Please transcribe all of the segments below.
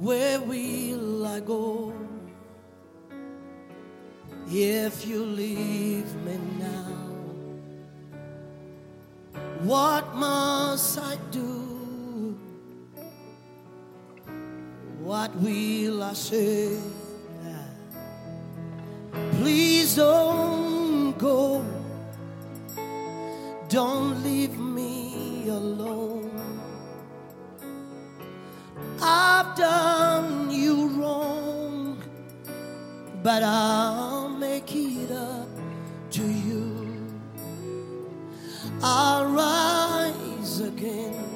Where will I go if you leave me now? What must I do? What will I say? Please don't go. Don't leave me alone. But I'll make it up to you. I'll rise again.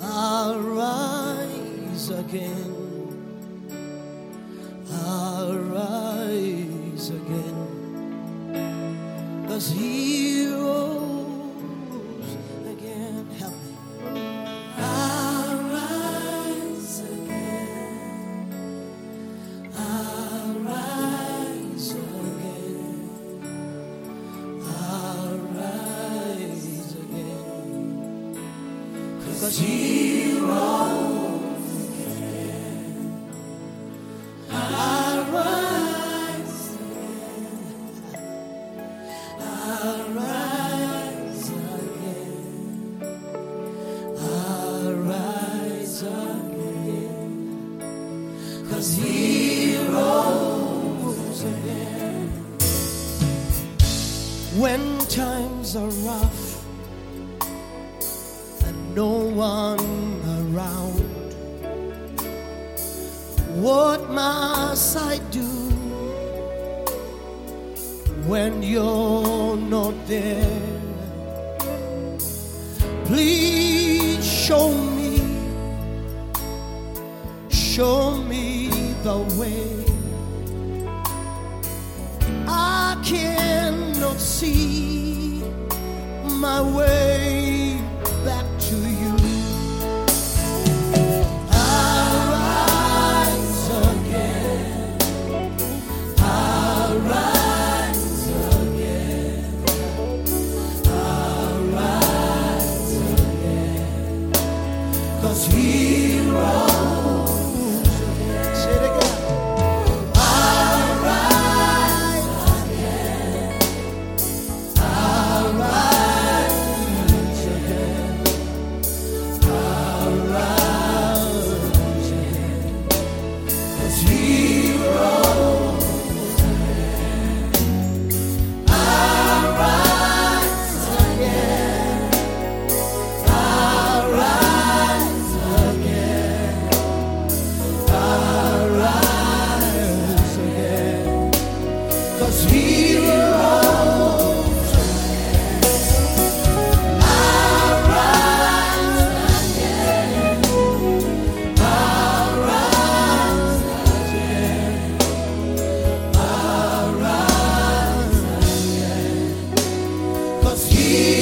I'll rise again. I'll rise again. Cause he When times are rough no one around, what must I do when you're not there? Please show me, show me the way. I cannot see my way I'll You.